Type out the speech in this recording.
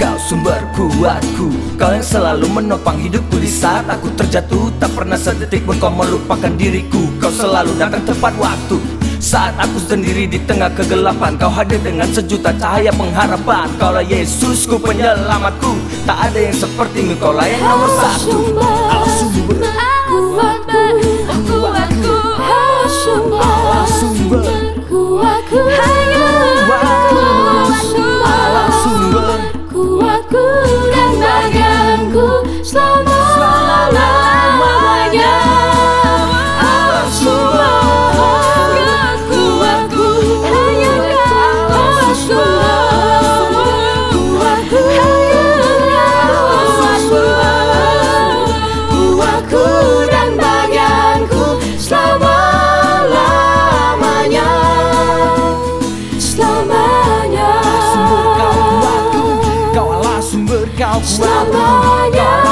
Kau sumber kuatku. Kau yang selalu menopang hidupku Di saat aku terjatuh. Tak pernah sedetik pun kau melupakan diriku. Kau selalu datang tepat waktu. Saat aku sendiri di tengah kegelapan Kau hadir dengan sejuta cahaya pengharapan. Kaulah Yesusku penyelamatku. Tak ada yang sepertimu Kaulah yang nomor satu. Allah sumber Kuatku kaut ko labāku.